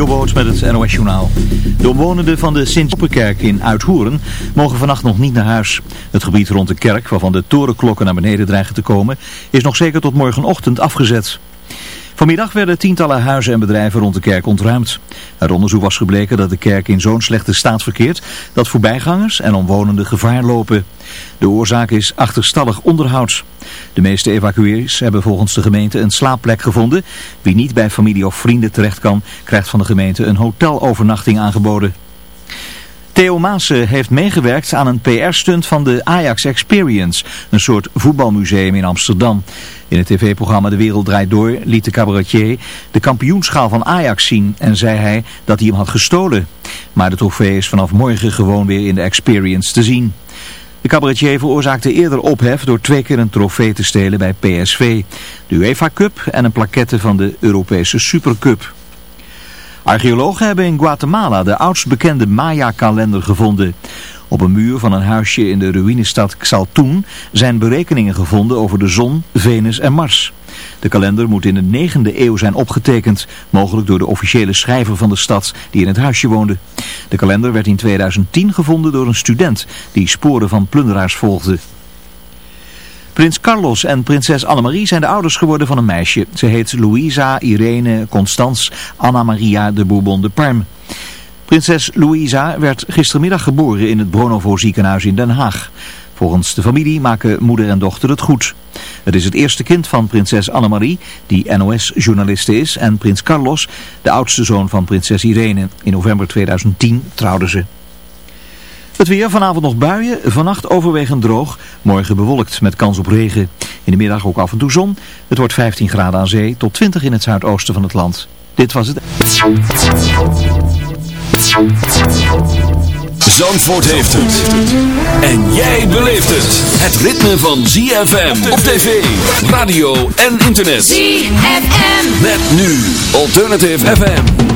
Jobboot met het NOS Journaal. De omwonenden van de Sint-Joppenkerk in Uithoeren mogen vannacht nog niet naar huis. Het gebied rond de kerk, waarvan de torenklokken naar beneden dreigen te komen, is nog zeker tot morgenochtend afgezet. Vanmiddag werden tientallen huizen en bedrijven rond de kerk ontruimd. Uit onderzoek was gebleken dat de kerk in zo'n slechte staat verkeert dat voorbijgangers en omwonenden gevaar lopen. De oorzaak is achterstallig onderhoud. De meeste evacuees hebben volgens de gemeente een slaapplek gevonden. Wie niet bij familie of vrienden terecht kan, krijgt van de gemeente een hotelovernachting aangeboden. Theo Maassen heeft meegewerkt aan een PR-stunt van de Ajax Experience, een soort voetbalmuseum in Amsterdam. In het tv-programma De Wereld Draait Door liet de cabaretier de kampioenschaal van Ajax zien en zei hij dat hij hem had gestolen. Maar de trofee is vanaf morgen gewoon weer in de Experience te zien. De cabaretier veroorzaakte eerder ophef door twee keer een trofee te stelen bij PSV, de UEFA Cup en een plaquette van de Europese Supercup. Archeologen hebben in Guatemala de oudst bekende Maya-kalender gevonden. Op een muur van een huisje in de ruïnestad Xaltun zijn berekeningen gevonden over de zon, Venus en Mars. De kalender moet in de 9e eeuw zijn opgetekend, mogelijk door de officiële schrijver van de stad die in het huisje woonde. De kalender werd in 2010 gevonden door een student die sporen van plunderaars volgde. Prins Carlos en prinses Annemarie zijn de ouders geworden van een meisje. Ze heet Louisa Irene Constance Anna Maria de Bourbon de Parme. Prinses Louisa werd gistermiddag geboren in het Bronovo ziekenhuis in Den Haag. Volgens de familie maken moeder en dochter het goed. Het is het eerste kind van prinses Annemarie, die NOS-journaliste is, en prins Carlos, de oudste zoon van prinses Irene. In november 2010 trouwden ze. Het weer, vanavond nog buien, vannacht overwegend droog, morgen bewolkt met kans op regen. In de middag ook af en toe zon. Het wordt 15 graden aan zee tot 20 in het zuidoosten van het land. Dit was het. Zandvoort heeft het. En jij beleeft het. Het ritme van ZFM op tv, radio en internet. ZFM. Met nu Alternative FM.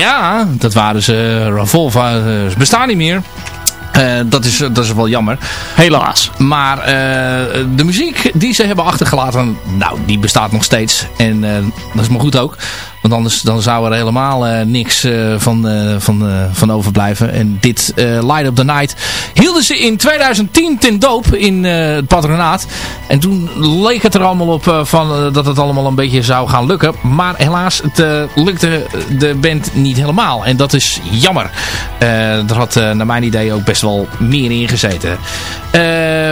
Ja, dat waren ze. Revolva bestaan niet meer. dat, is, dat is wel jammer. Helaas. Maar de muziek die ze hebben achtergelaten, nou, die bestaat nog steeds. En dat is maar goed ook. Want anders dan zou er helemaal uh, niks uh, van, uh, van, van overblijven. En dit Light Up The Night hielden ze in 2010 ten doop in het patronaat. En toen leek het er allemaal op van, dat het allemaal een beetje zou gaan lukken. Maar helaas, het lukte de band niet helemaal. En dat is jammer. er had naar mijn idee ook best wel meer in gezeten.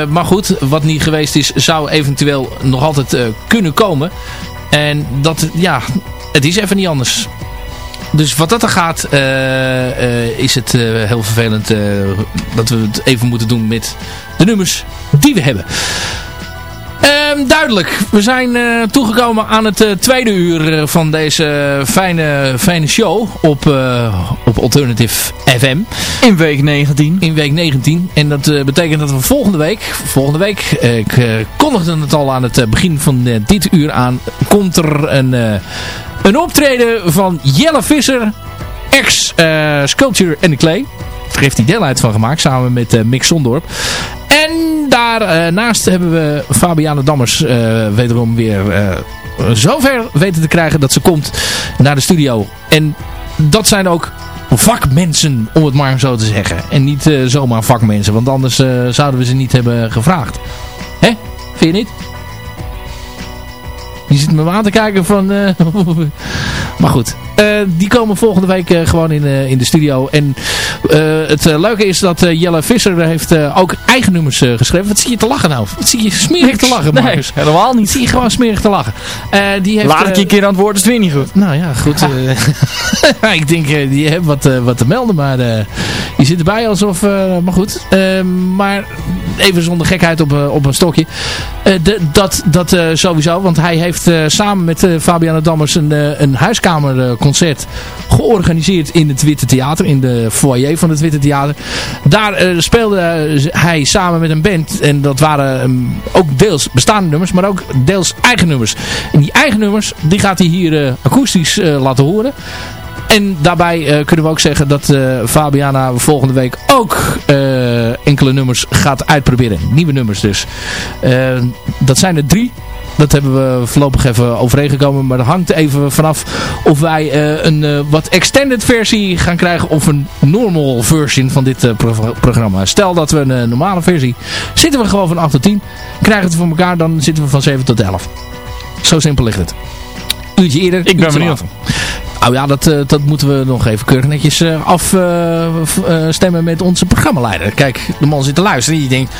maar goed, wat niet geweest is, zou eventueel nog altijd kunnen komen. En dat, ja, het is even niet anders. Dus wat dat er gaat, uh, uh, is het uh, heel vervelend dat we het even moeten doen met de nummers die we hebben. Ehm, duidelijk, we zijn toegekomen aan het tweede uur van deze fijne, fijne show op, op Alternative FM. In week 19. In week 19. En dat betekent dat we volgende week, volgende week, ik kondigde het al aan het begin van dit uur aan, komt er een een optreden van Jelle Visser, ex-Sculpture and the Clay. Daar heeft hij deel uit van gemaakt, samen met Mick Sondorp. En daarnaast uh, hebben we Fabiane Dammers uh, wederom weer zover weten te krijgen dat ze komt naar de studio. En dat zijn ook vakmensen, om het maar zo te zeggen. En niet zomaar vakmensen, want anders zouden we ze niet hebben gevraagd. Hè? Vind je niet? Je zit me aan te kijken van... Uh, maar goed. Uh, die komen volgende week uh, gewoon in, in de studio. En het leuke is dat Jelle Visser heeft ook eigen nummers geschreven. Wat zie je te lachen nou? Wat zie je smerig te lachen, Marcus? Nee, helemaal niet. Zie je gewoon smerig te lachen. die heeft, Laat ik je een keer aan het woord, is het weer niet goed. Nou ja, goed. ik denk, die hebben wat, wat te melden, maar je zit erbij alsof... maar goed. maar even zonder gekheid op, op een stokje. De, dat dat sowieso, want hij heeft heeft samen met uh, Fabiana Dammers een, uh, een huiskamerconcert georganiseerd in het Witte Theater. In de foyer van het Witte Theater. Daar speelde hij samen met een band. En dat waren um, ook deels bestaande nummers, maar ook deels eigen nummers. En die eigen nummers, die gaat hij hier akoestisch laten horen. En daarbij kunnen we ook zeggen dat uh, Fabiana volgende week ook enkele nummers gaat uitproberen. Nieuwe nummers dus. dat zijn er drie. Dat hebben we voorlopig even overeengekomen. Maar dat hangt even vanaf of wij uh, een uh, wat extended versie gaan krijgen. Of een normal version van dit pro programma. Stel dat we een normale versie. Zitten we gewoon van 8 tot 10. Krijgen we het voor elkaar. Dan zitten we van 7 tot 11. Zo simpel ligt het. Uurtje eerder. Ik ben benieuwd. Nou ja, dat, dat moeten we nog even keurig netjes afstemmen met onze programmaleider. Kijk, de man zit te luisteren en die denkt...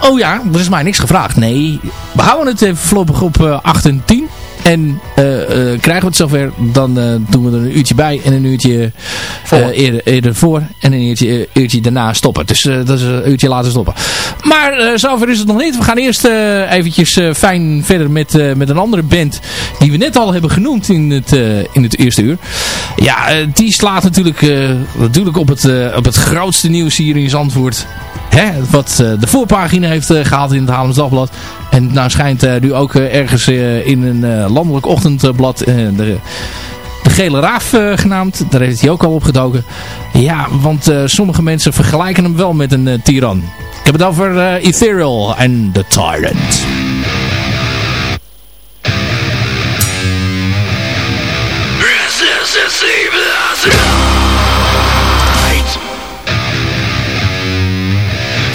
Oh ja, er is mij niks gevraagd. Nee, we houden het even voorlopig op uh, 8 en 10. En uh, uh, krijgen we het zover, dan doen we er een uurtje bij en een uurtje eerder, eerder, voor en een uurtje, uurtje daarna stoppen. Dus dat is een uurtje later stoppen. Maar zover is het nog niet. We gaan eerst eventjes fijn verder met, met een andere band die we net al hebben genoemd in het, in het eerste uur. Ja, die slaat natuurlijk, natuurlijk op, het, op het grootste nieuws hier in Zandvoort. Hè, wat de voorpagina heeft gehaald in het Haarlems Dagblad. En nou schijnt uh, nu ook uh, ergens uh, in een landelijk ochtendblad de, de Gele Raaf genaamd. Daar heeft hij ook al opgedoken. Ja, want sommige mensen vergelijken hem wel met een tiran. Ik heb het over Ethereal en The Tyrant.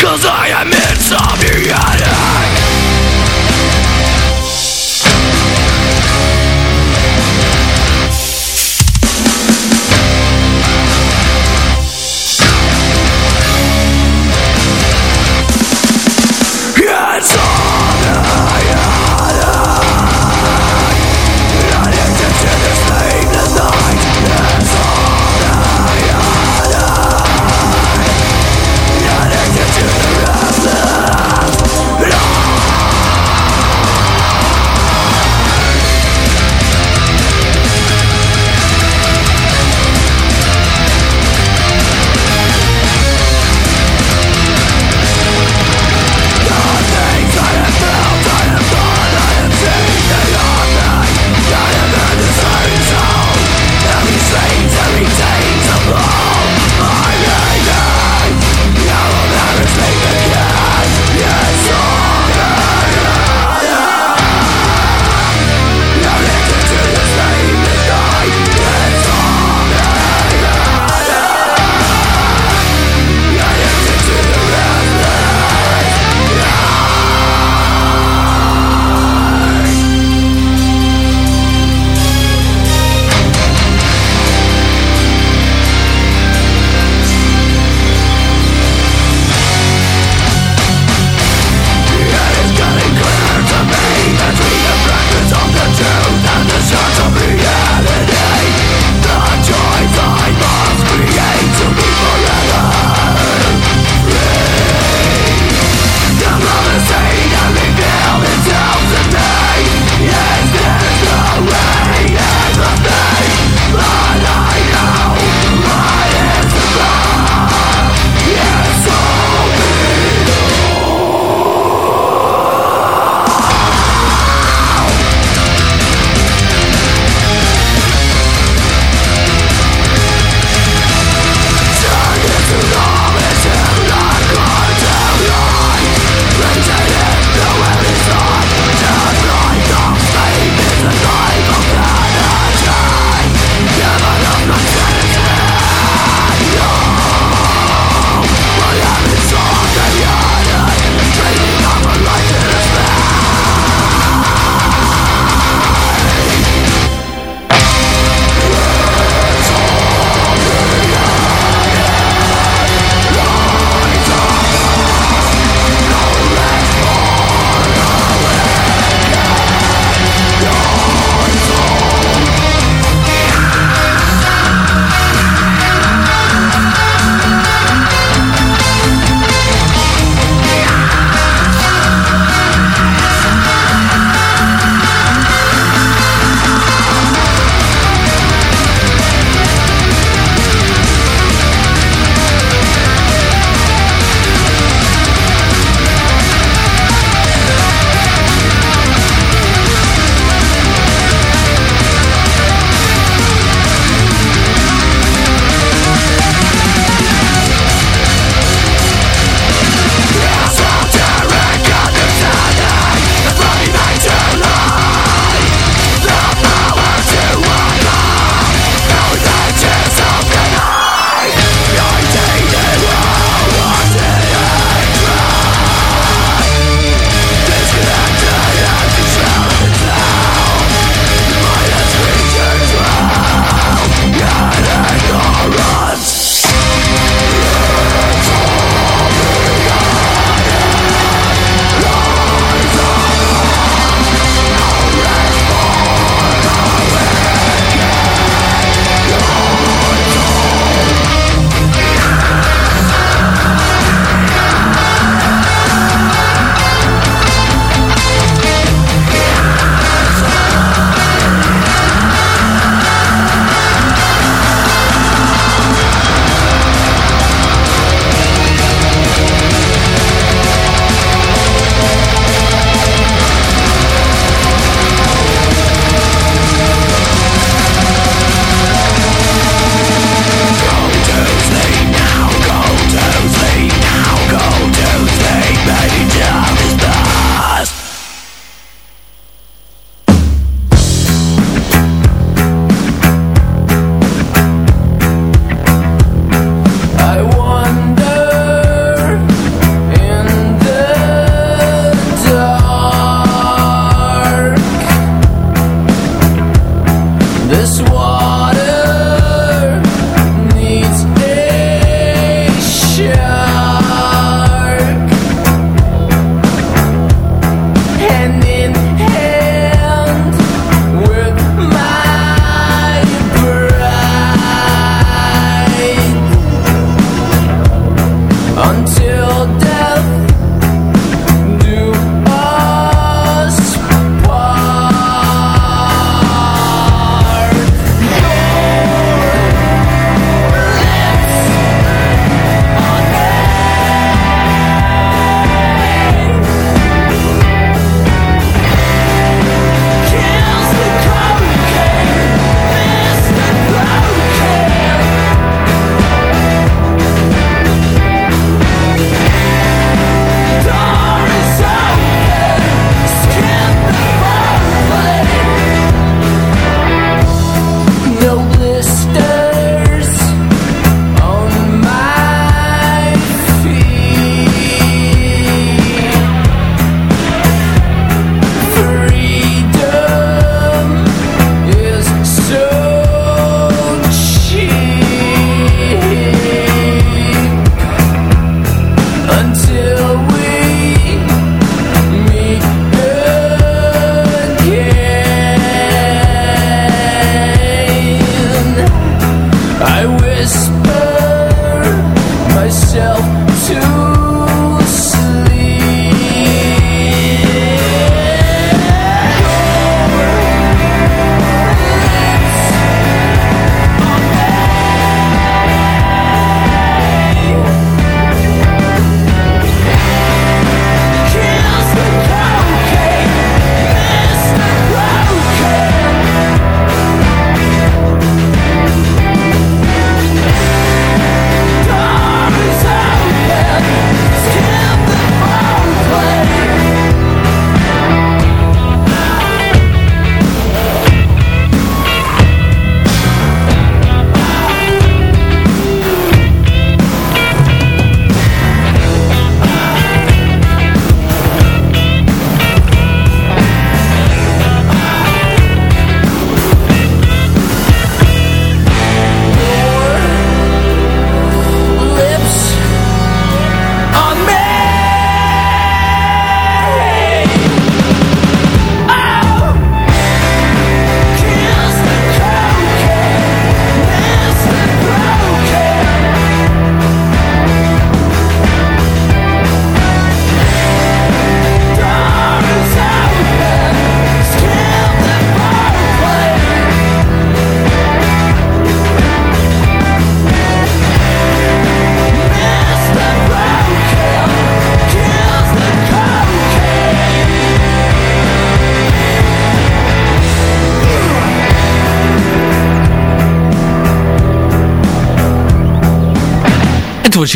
Cause I am insomniac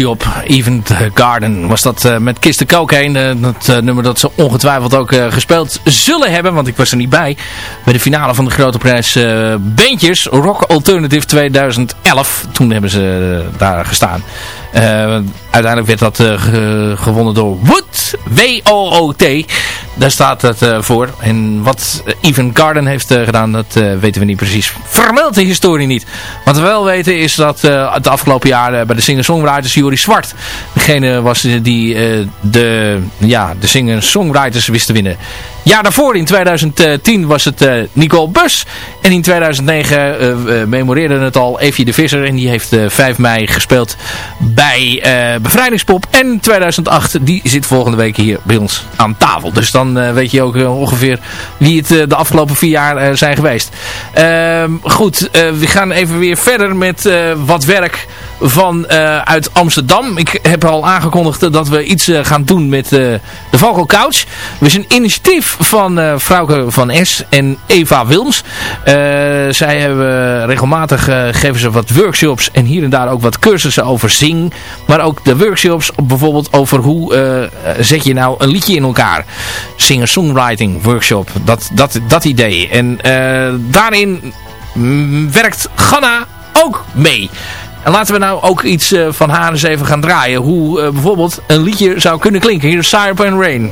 op. Even Garden was dat uh, met Kiss the Cocaine. Uh, dat nummer dat ze ongetwijfeld ook gespeeld zullen hebben. Want ik was er niet bij. Bij de finale van de grote prijs Beentjes. Rock Alternative 2011. Toen hebben ze daar gestaan. uiteindelijk werd dat gewonnen door Wood. W-O-O-T. Daar staat het voor. En wat Even Garden heeft gedaan, dat weten we niet precies. Vermeld de historie niet. Wat we wel weten is dat het afgelopen jaar bij de singer-songwriters Jury Zwart. Degene was die de, ja, de singer-songwriters wist te winnen. Jaar daarvoor, in 2010, was het uh, Nicole Bus. En in 2009 uh, memoreerde het al Evie de Visser. En die heeft 5 mei gespeeld bij Bevrijdingspop. En 2008, die zit volgende week hier bij ons aan tafel. Dus dan weet je ook ongeveer wie het de afgelopen vier jaar zijn geweest. Ehm, goed, we gaan even weer verder met wat werk van uh, uit Amsterdam. Ik heb al aangekondigd dat we iets uh, gaan doen met de Vogel Couch. Is een initiatief van uh, Frauke van S en Eva Wilms. zij hebben regelmatig geven ze wat workshops en hier en daar ook wat cursussen over zing. Maar ook de workshops bijvoorbeeld over hoe zet je nou een liedje in elkaar. Singer-songwriting workshop. Dat, dat, dat idee. En daarin werkt Ganna ook mee. En laten we nou ook iets uh, van haar even gaan draaien. Hoe uh, bijvoorbeeld een liedje zou kunnen klinken. Hier is Syrup and Rain.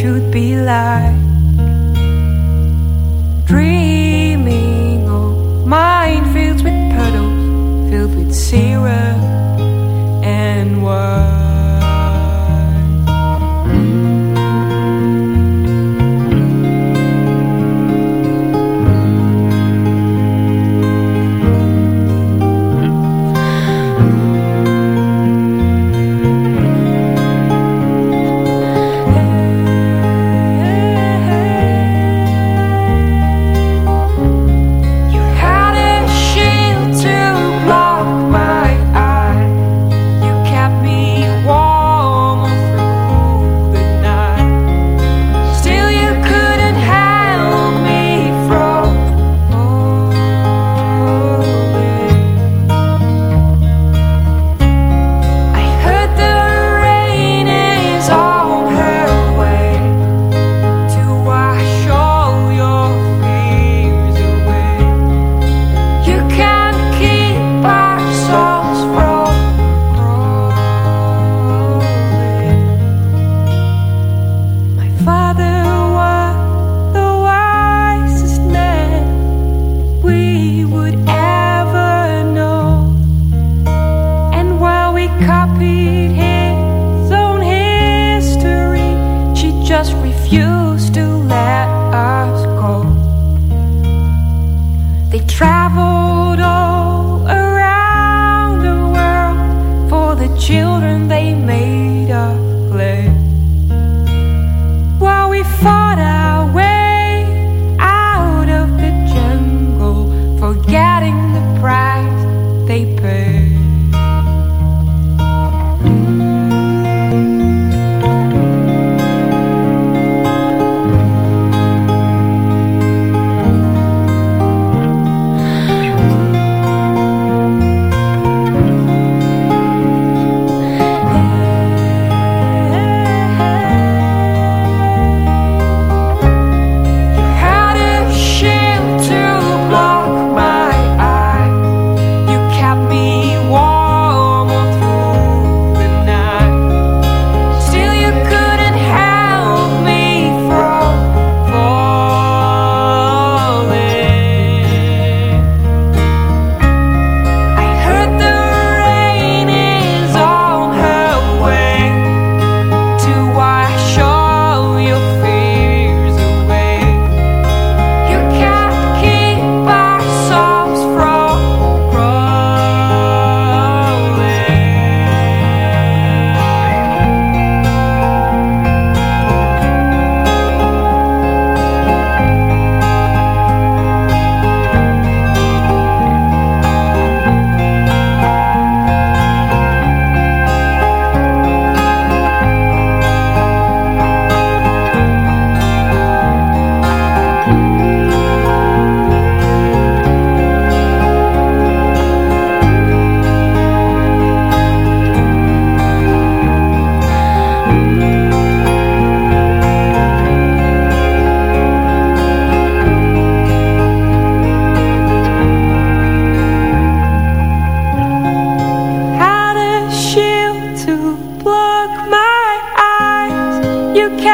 Should be like Dreaming of minefields with puddles Filled with syrup and wine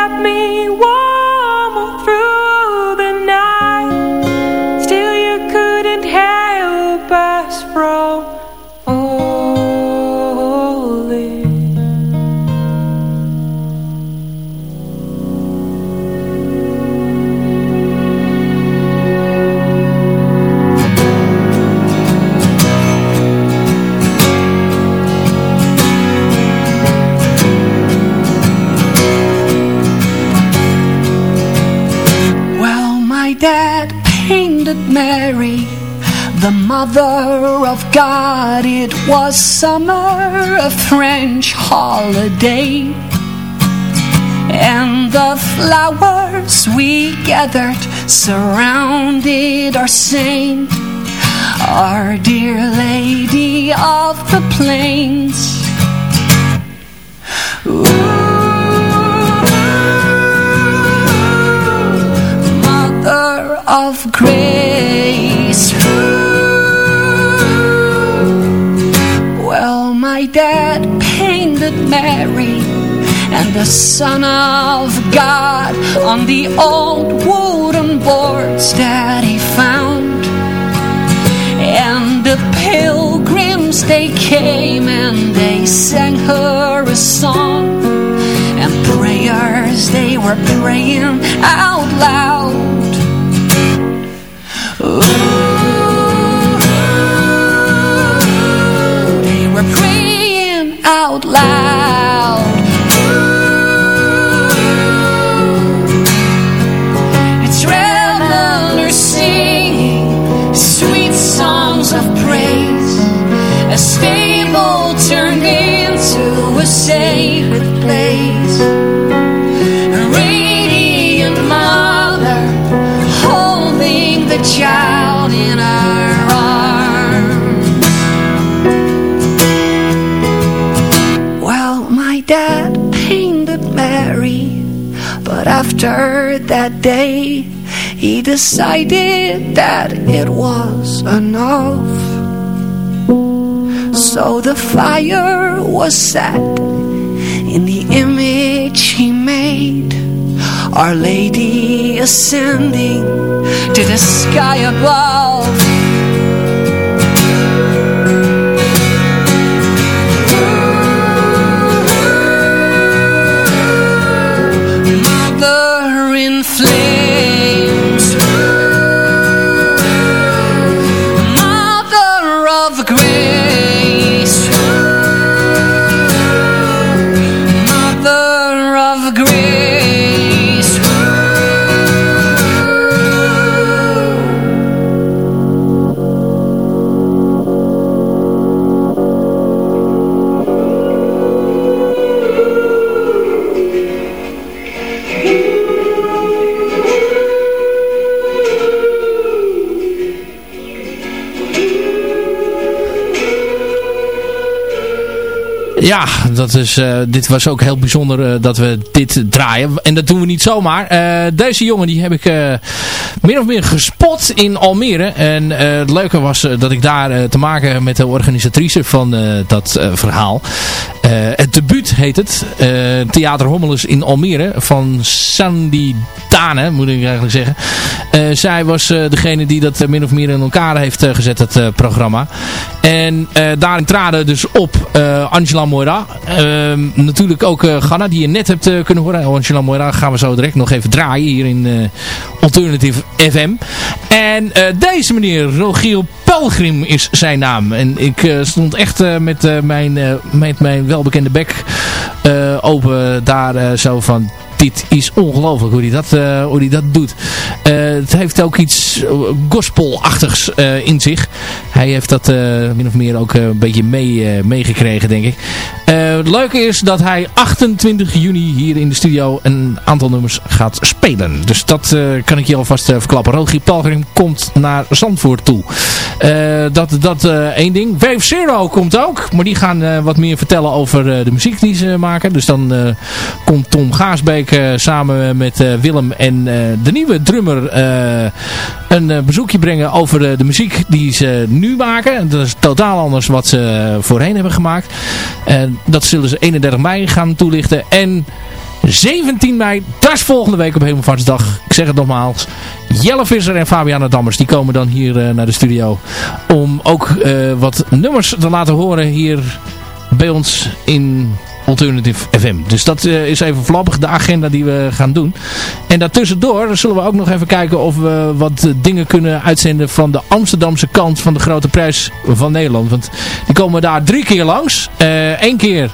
me walk. Dad painted Mary the mother of God. It was summer, a French holiday. And the flowers we gathered surrounded our saint Our dear lady of the plains. Ooh. Of grace. Well, my dad painted Mary and the Son of God on the old wooden boards that he found. And the pilgrims, they came and they sang her a song. And prayers, they were praying out loud. Oh. After that day He decided that it was enough. So the fire was set In the image he made. Our Lady ascending to the sky above inflate Ja, dat is, uh, dit was ook heel bijzonder uh, dat we dit draaien. En dat doen we niet zomaar. Uh, deze jongen die heb ik meer of meer gespot in Almere. En het leuke was dat ik daar te maken met de organisatrice van dat verhaal. het debuut heet het. Theater Hommelus in Almere van Sandy Dane, moet ik eigenlijk zeggen. Zij was degene die dat min of meer in elkaar heeft gezet, het programma. En daarin traden dus op Angela Moira. Ehm, natuurlijk ook Ghana, die je net hebt kunnen horen. Angela Moira gaan we zo direct nog even draaien hier in Alternative FM. En deze meneer, Rogier Pelgrim is zijn naam. En ik stond echt met, mijn, met mijn welbekende bek open daar zo van dit is ongelooflijk hoe hij dat, uh, hoe die dat doet. Uh, het heeft ook iets gospelachtigs uh, in zich. Hij heeft dat min of meer ook een beetje mee, meegekregen, denk ik. het leuke is dat hij 28 juni hier in de studio een aantal nummers gaat spelen. Dus dat kan ik je alvast verklappen. Rogier Palgrim komt naar Zandvoort toe. dat dat één ding. Wave Zero komt ook. Maar die gaan wat meer vertellen over de muziek die ze maken. Dus dan komt Tom Gaasbeek uh, samen met uh, Willem en uh, de nieuwe drummer een bezoekje brengen over de, muziek die ze nu maken. Dat is totaal anders wat ze voorheen hebben gemaakt. Dat zullen ze 31 mei gaan toelichten. En 17 mei, dat is volgende week op Hemelvaartsdag. Ik zeg het nogmaals. Jelle Visser en Fabiana Dammers, die komen dan hier naar de studio. Om ook wat nummers te laten horen hier bij ons in Alternative FM. Dus dat uh, is even flappig de agenda die we gaan doen. En daartussendoor zullen we ook nog even kijken of we wat dingen kunnen uitzenden van de Amsterdamse kant van de Grote Prijs van Nederland. Want die komen daar drie keer langs. Eén uh, keer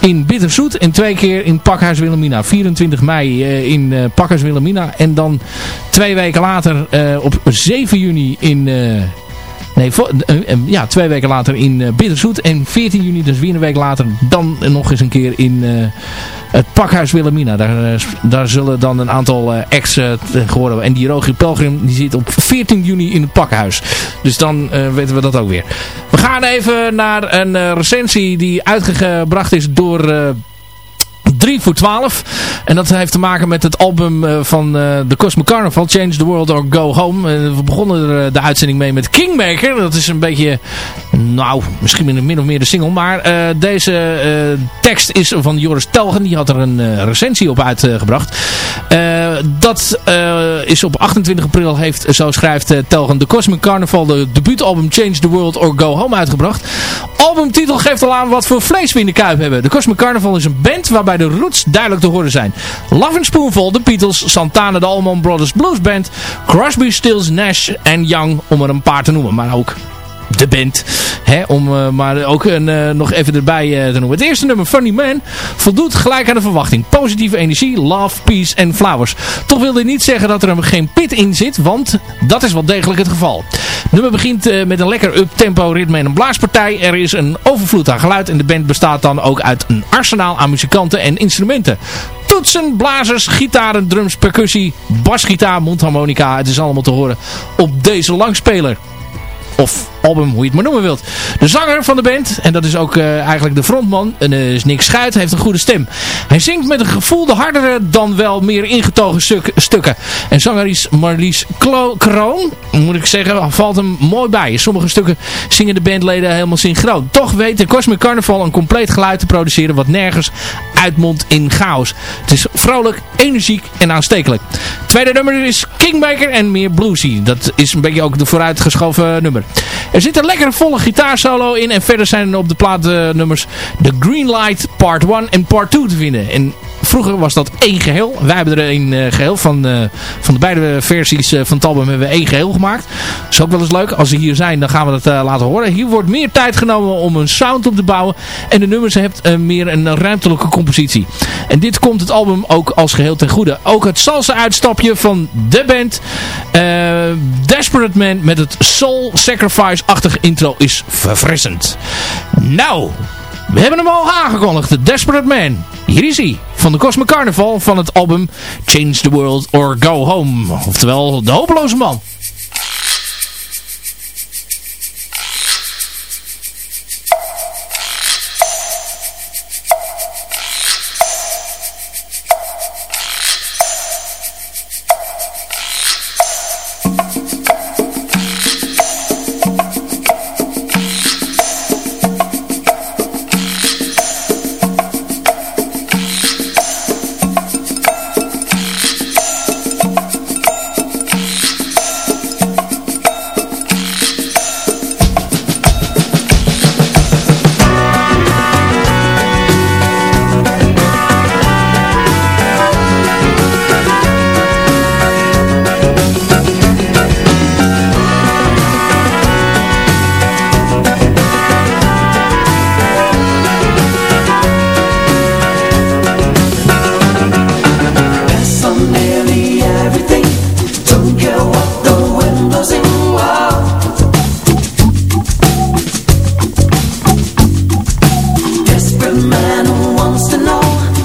in Bitterzoet en twee keer in Pakhuis Wilhelmina. 24 mei in Pakhuis Wilhelmina en dan twee weken later op 7 juni in... Nee, ja, twee weken later in uh, Bitterzoet. En 14 juni, dus weer een week later, dan nog eens een keer in het Pakhuis Wilhelmina. Daar, daar zullen dan een aantal uh, uh, geworden. En die Rogier Pelgrim die zit op 14 juni in het Pakhuis. Dus dan weten we dat ook weer. We gaan even naar een recensie die uitgebracht is door... 3 voor 12. En dat heeft te maken met het album uh, van uh, The Cosmic Carnival, Change the World or Go Home. Uh, we begonnen er de uitzending mee met Kingmaker. Dat is een beetje, nou, misschien min of meer de single. Maar deze tekst is van Joris Telgen. Die had er een recensie op uitgebracht. dat is op 28 april heeft, zo schrijft Telgen, The Cosmic Carnival, de debuutalbum Change the World or Go Home uitgebracht. Albumtitel geeft al aan wat voor vlees we in de kuip hebben. The Cosmic Carnival is een band waarbij de roots duidelijk te horen zijn. Love and Spoonful, de Beatles, Santana, de Allman Brothers Blues Band, Crosby, Stills, Nash en Young, om er een paar te noemen. Maar ook de band. Hè, om uh, maar ook een, uh, nog even erbij uh, te noemen. Het eerste nummer, Funny Man, voldoet gelijk aan de verwachting. Positieve energie, love, peace en flowers. Toch wil dit niet zeggen dat er geen pit in zit, want dat is wel degelijk het geval. Het nummer begint met een lekker up-tempo ritme en een blaaspartij. Er is een overvloed aan geluid en de band bestaat dan ook uit een arsenaal aan muzikanten en instrumenten. Toetsen, blazers, gitaren, drums, percussie, basgitaar, mondharmonica. Het is allemaal te horen op deze langspeler. Of album, hoe je het maar noemen wilt. De zanger van de band, en dat is ook uh, eigenlijk de frontman, en, uh, is Nick Schuit, heeft een goede stem. Hij zingt met een gevoel de hardere dan wel meer ingetogen stuk, stukken. En zanger is Marlies Klo Kroon, moet ik zeggen, valt hem mooi bij. Sommige stukken zingen de bandleden helemaal synchroon. Toch weet de Cosmic Carnival een compleet geluid te produceren wat nergens uitmondt in chaos. Het is vrolijk, energiek en aanstekelijk. Tweede nummer is Kingmaker en meer bluesy. Dat is een beetje ook de vooruitgeschoven nummer. Er zit een lekkere volle gitaarsolo in. En verder zijn er op de plaatnummers The Green Light Part 1 en Part 2 te vinden. En Vroeger was dat één geheel. Wij hebben er één uh, geheel van, uh, van de beide versies uh, van het album hebben we één geheel gemaakt. Dat is ook wel eens leuk. Als ze hier zijn, dan gaan we dat laten horen. Hier wordt meer tijd genomen om een sound op te bouwen. En de nummers hebben meer een ruimtelijke compositie. En dit komt het album ook als geheel ten goede. Ook het salsa uitstapje van de band Desperate Man met het Soul Sacrifice-achtige intro is verfrissend. Nou, we hebben hem al aangekondigd. Desperate Man. Hier is hij. Van de Cosmic Carnival van het album Change the World or Go Home. Oftewel, de hopeloze man.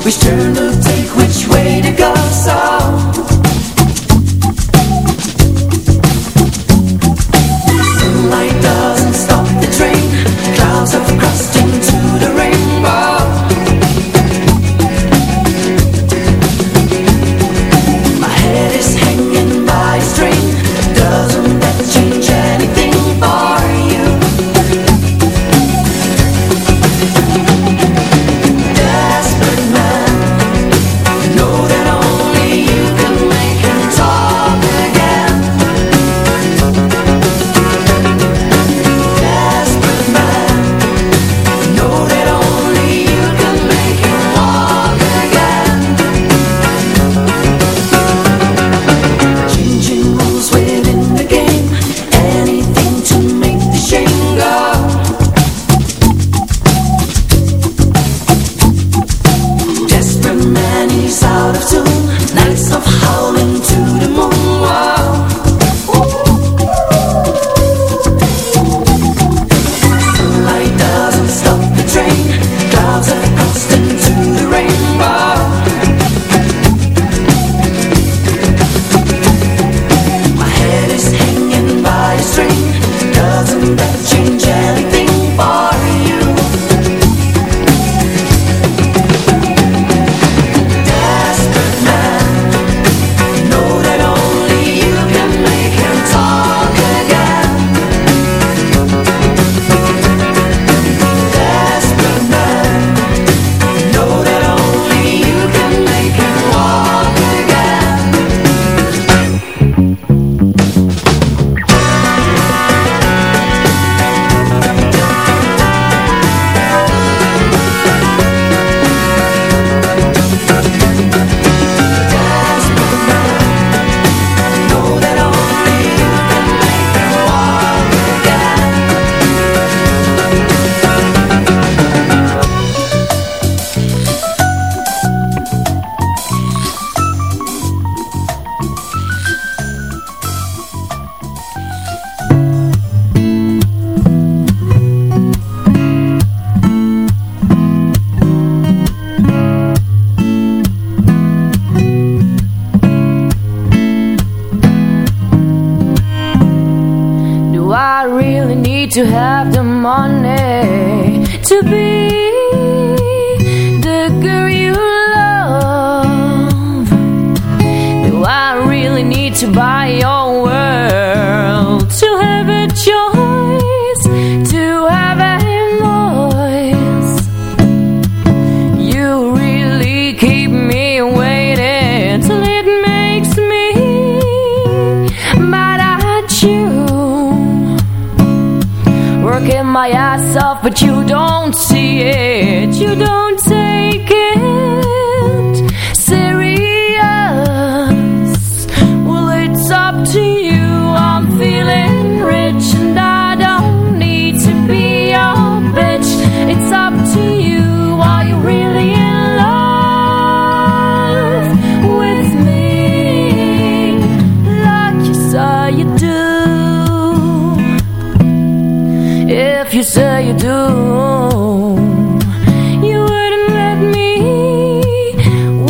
We still If you say you do, you wouldn't let me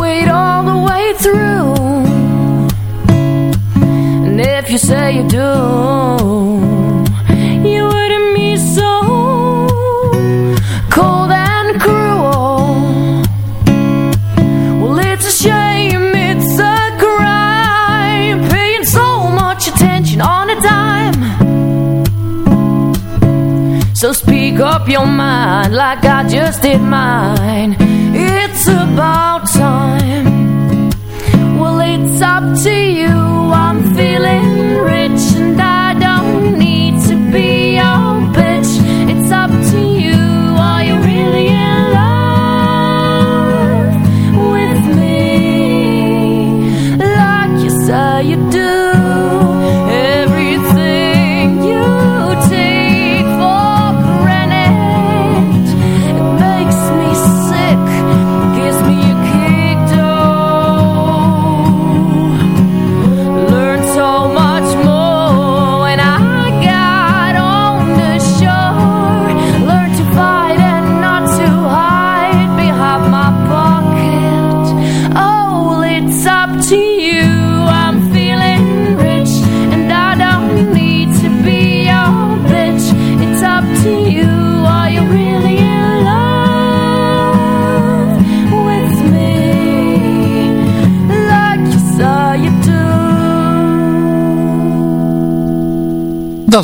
wait all the way through. And if you say you do, So speak up your mind like I just did mine. It's about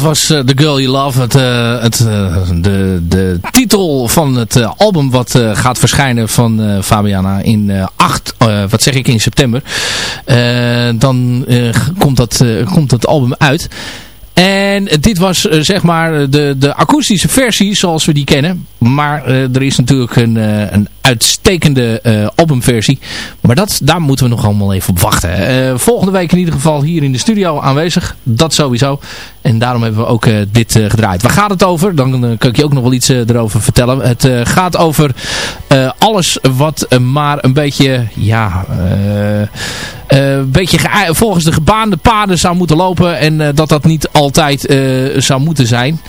Dat was eh, The Girl You Love, het, eh, het, eh, de, de titel van het album wat gaat verschijnen van Fabiana in eh, 8, eh, wat zeg ik, in september. Dan komt, dat, komt dat album uit. En dit was eh, zeg maar de, de akoestische versie zoals we die kennen. Maar eh, er is natuurlijk een, eh, een uitstekende albumversie. Maar dat, daar moeten we nog allemaal even op wachten. Volgende week in ieder geval hier in de studio aanwezig. Dat sowieso. En daarom hebben we ook dit gedraaid. Waar gaat het over? Dan kan ik je ook nog wel iets erover vertellen. Het gaat over alles wat maar een beetje... Ja... eh, een beetje volgens de gebaande paden zou moeten lopen. En eh, dat dat niet altijd eh, zou moeten zijn.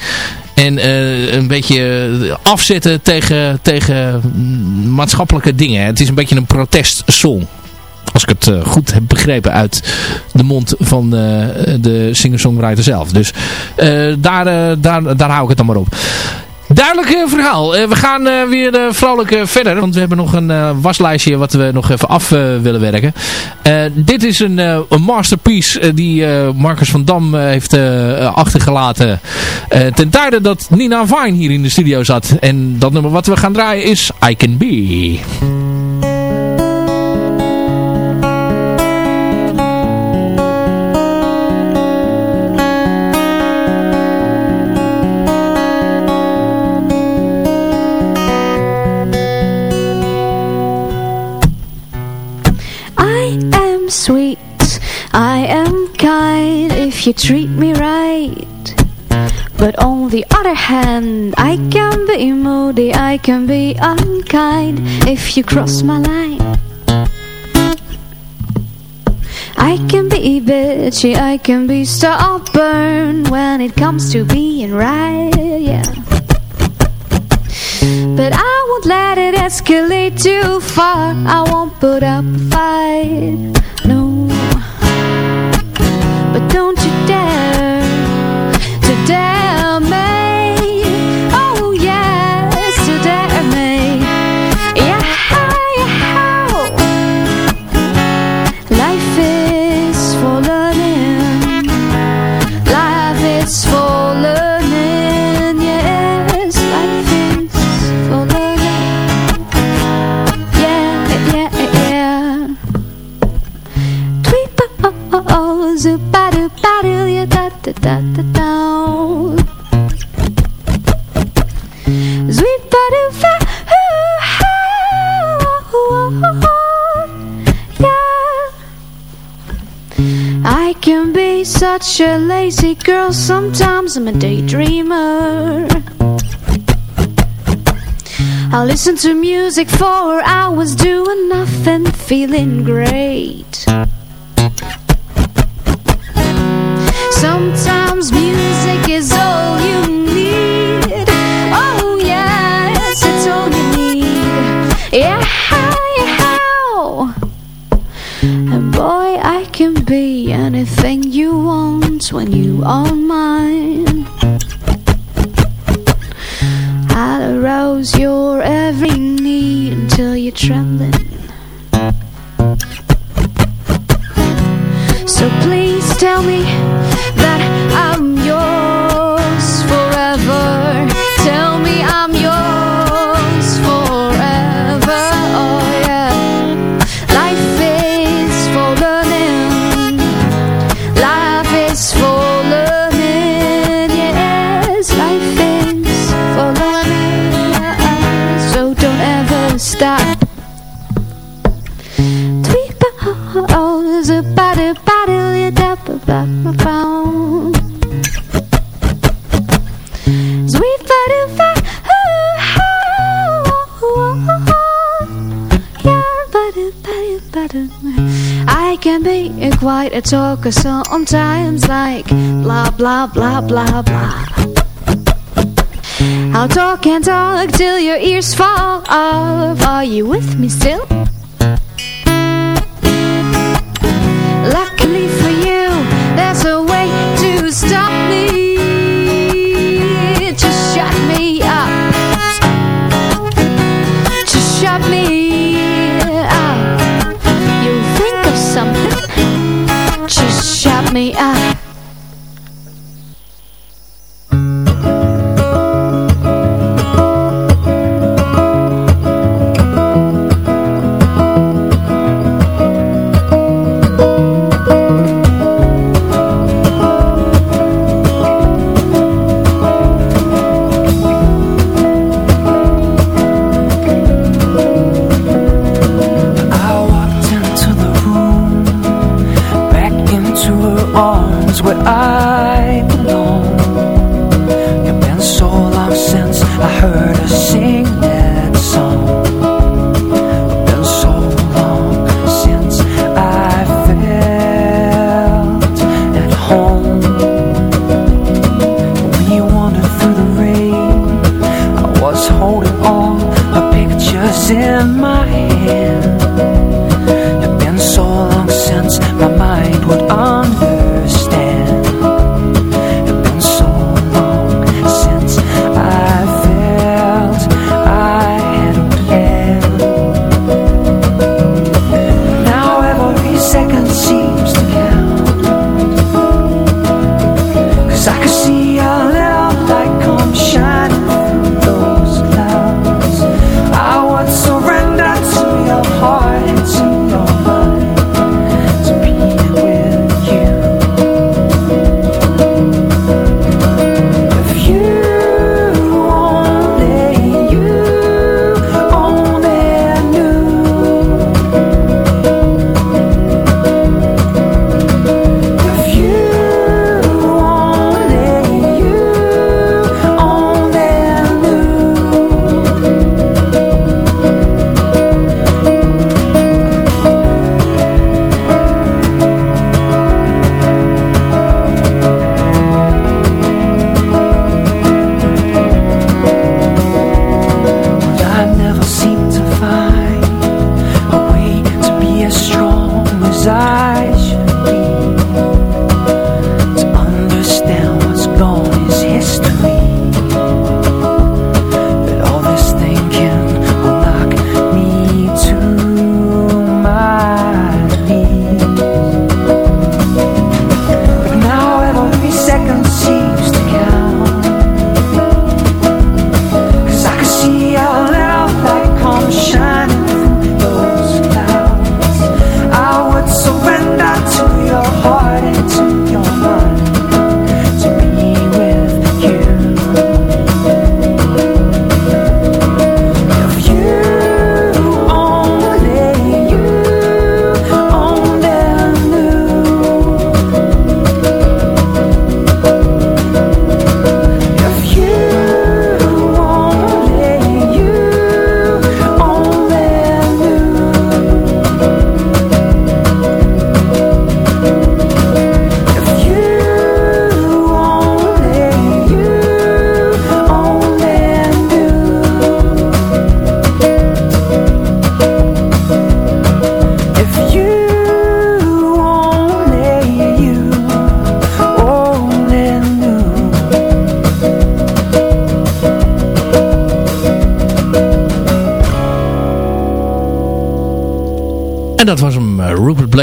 En een beetje afzetten tegen, tegen mm, maatschappelijke dingen. Het is een beetje een protestsong. Als ik het goed heb begrepen uit de mond van de singer-songwriter zelf. Dus daar, daar, daar hou ik het dan maar op. Duidelijk eh, verhaal. Eh, we gaan eh, weer vrolijk verder. Want we hebben nog een waslijstje wat we nog even af willen werken. Dit is een, een masterpiece die Marcus van Dam heeft achtergelaten. ten tijde dat Nina Vine hier in de studio zat. En dat nummer wat we gaan draaien is I Can Be. Sweet, I am kind if you treat me right. But on the other hand, I can be moody, I can be unkind if you cross my line. I can be bitchy, I can be stubborn when it comes to being right, yeah. But I won't let it escalate too far I won't put up a fight I'm a daydreamer. I listen to music for hours, doing nothing, feeling great. stop Tweet balls about it, body lit up about my phone. Sweet oh, body, I can be quite a talker sometimes like blah blah blah blah blah. I'll talk and talk till your ears fall off Are you with me still? was holding on, her pictures in my hand.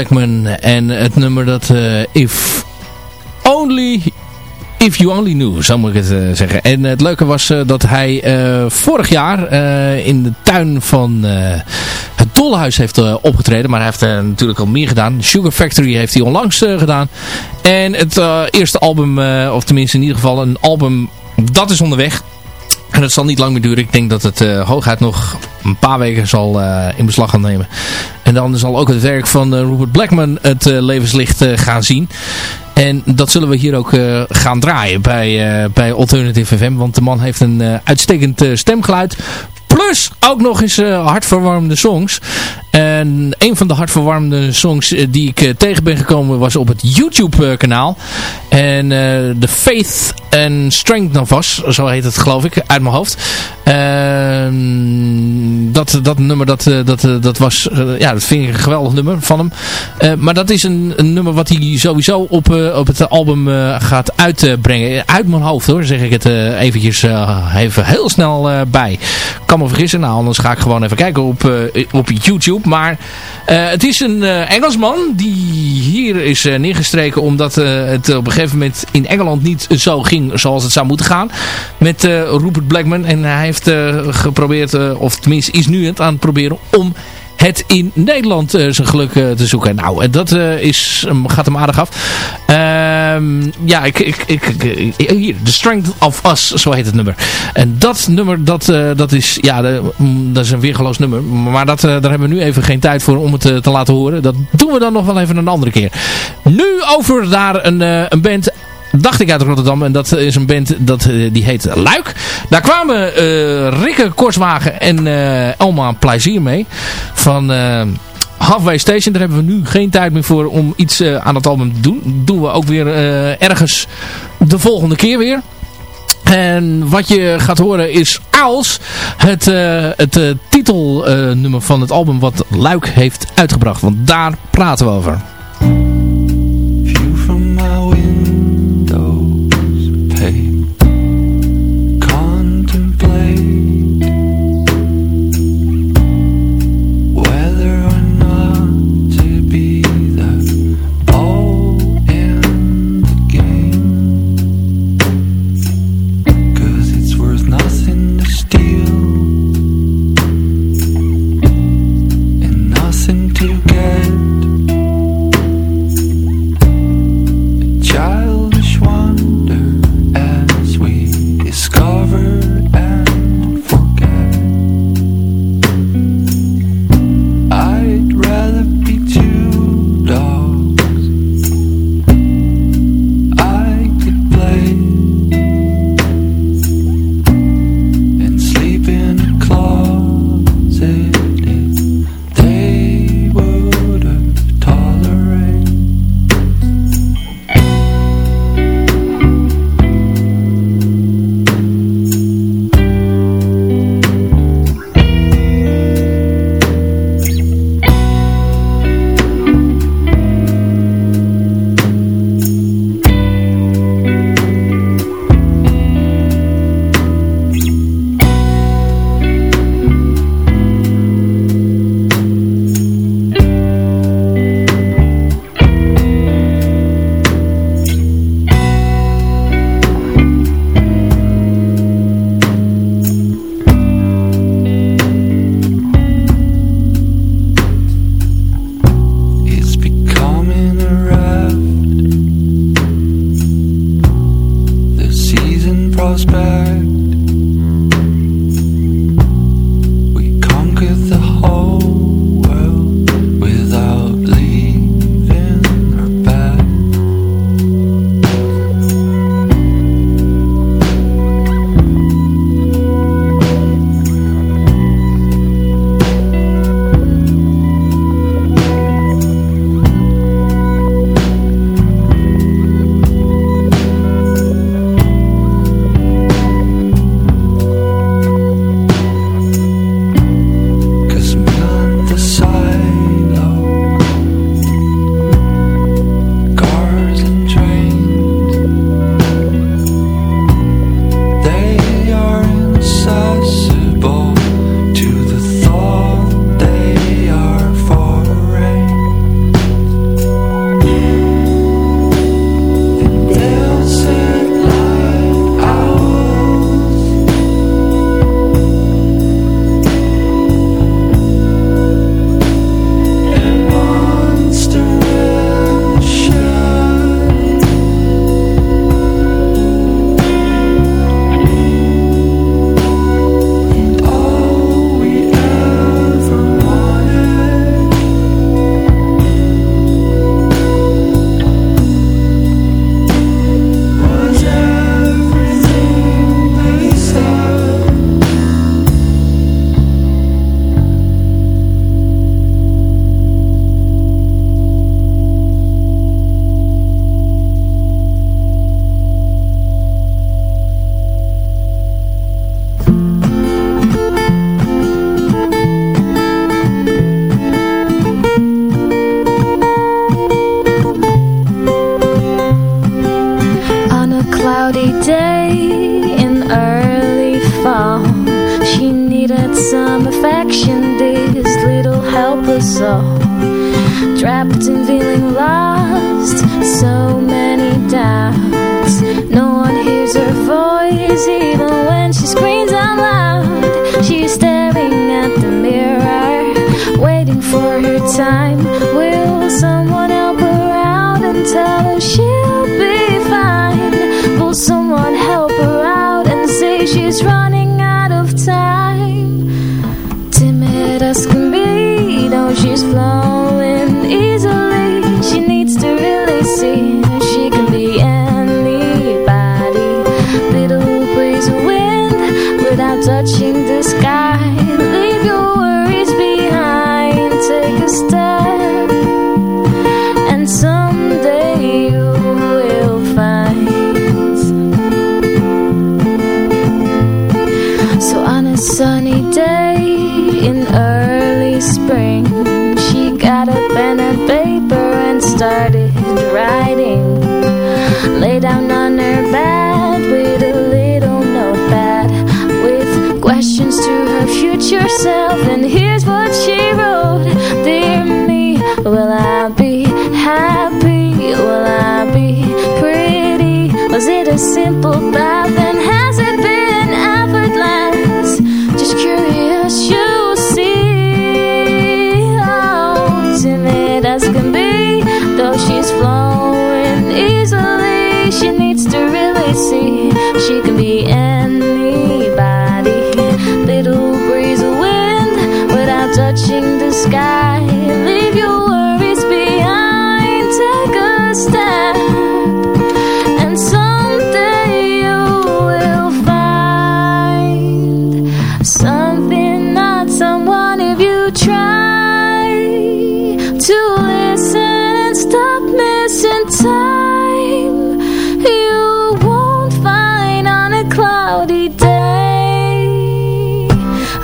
Blackman. En het nummer dat If Only If You Only Knew, zo moet ik het uh, zeggen. En het leuke was uh, dat hij vorig jaar in de tuin van het Tolhuis heeft opgetreden. Maar hij heeft natuurlijk al meer gedaan. Sugar Factory heeft hij onlangs gedaan. En het eerste album, of tenminste in ieder geval een album, dat is onderweg. En het zal niet lang meer duren. Ik denk dat het hooguit nog een paar weken zal in beslag gaan nemen. En dan zal ook het werk van uh, Rupert Blackman het levenslicht gaan zien. En dat zullen we hier ook gaan draaien bij, bij Alternative FM. Want de man heeft een uitstekend stemgeluid. Plus ook nog eens hartverwarmende songs. En een van de hartverwarmende songs die ik tegen ben gekomen was op het YouTube kanaal. En de Faith and Strength Navas, zo heet het geloof ik, uit mijn hoofd. Ehm, dat, dat nummer, dat, dat, dat was, ja, dat vind ik een geweldig nummer van hem. maar dat is een, een, nummer wat hij sowieso op, op het album gaat uitbrengen. Uit mijn hoofd hoor, zeg ik het eventjes even heel snel bij. Kan me vergissen. Nou, anders ga ik gewoon even kijken op, op YouTube. Maar het is een Engelsman die hier is neergestreken omdat het op een gegeven moment in Engeland niet zo ging zoals het zou moeten gaan. Met Rupert Blackman. En hij heeft geprobeerd, of tenminste is nu het aan het proberen om het in Nederland zijn geluk te zoeken. Nou, dat is, gaat hem aardig af. Ehm, ja, ik, ik, ik, hier, The Strength of Us, zo heet het nummer. En dat nummer, dat, dat is, ja, mm, dat is een weergeloos nummer. Maar dat, daar hebben we nu even geen tijd voor om het te laten horen. Dat doen we dan nog wel even een andere keer. Nu over naar een, een band dacht ik uit Rotterdam. En dat is een band dat, uh, die heet Luik. Daar kwamen uh, Rikke Korswagen en uh, Elma Plezier mee. Van... Halfway Station, daar hebben we nu geen tijd meer voor om iets aan het album te doen. doen we ook weer ergens de volgende keer weer. En wat je gaat horen is Aals, het, het titelnummer van het album wat Luik heeft uitgebracht. Want daar praten we over.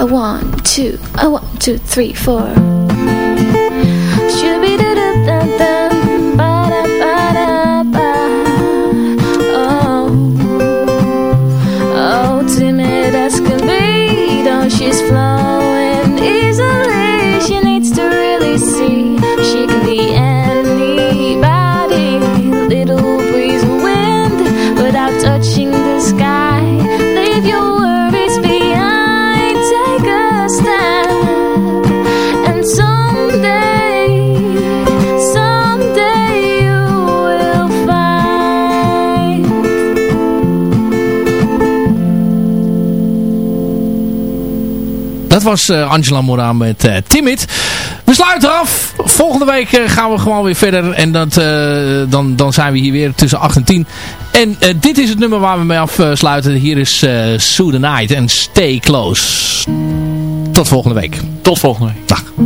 One, two, a one, two, three, four. Eh, Angela Mora met eh, Timid. We sluiten af. Volgende week eh, gaan we gewoon weer verder. En dat, dan, dan zijn we hier weer tussen 8 en 10. En dit is het nummer waar we mee afsluiten. Hier is uh, Night en Stay Close. Tot volgende week. Tot volgende week. Dag.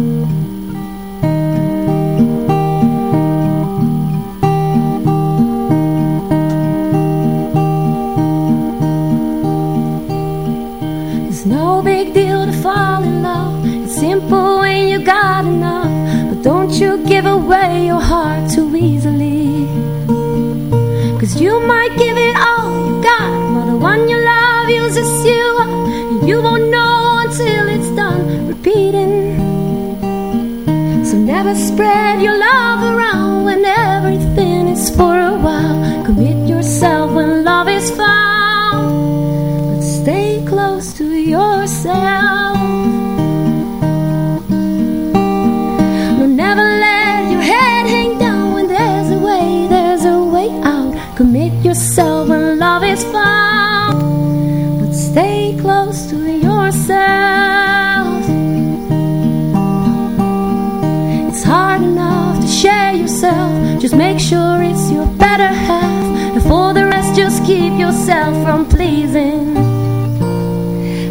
yourself from pleasing.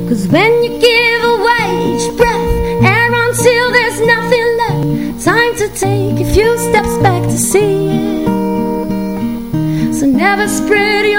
Cause when you give away each breath, air until there's nothing left, time to take a few steps back to see it. So never spread your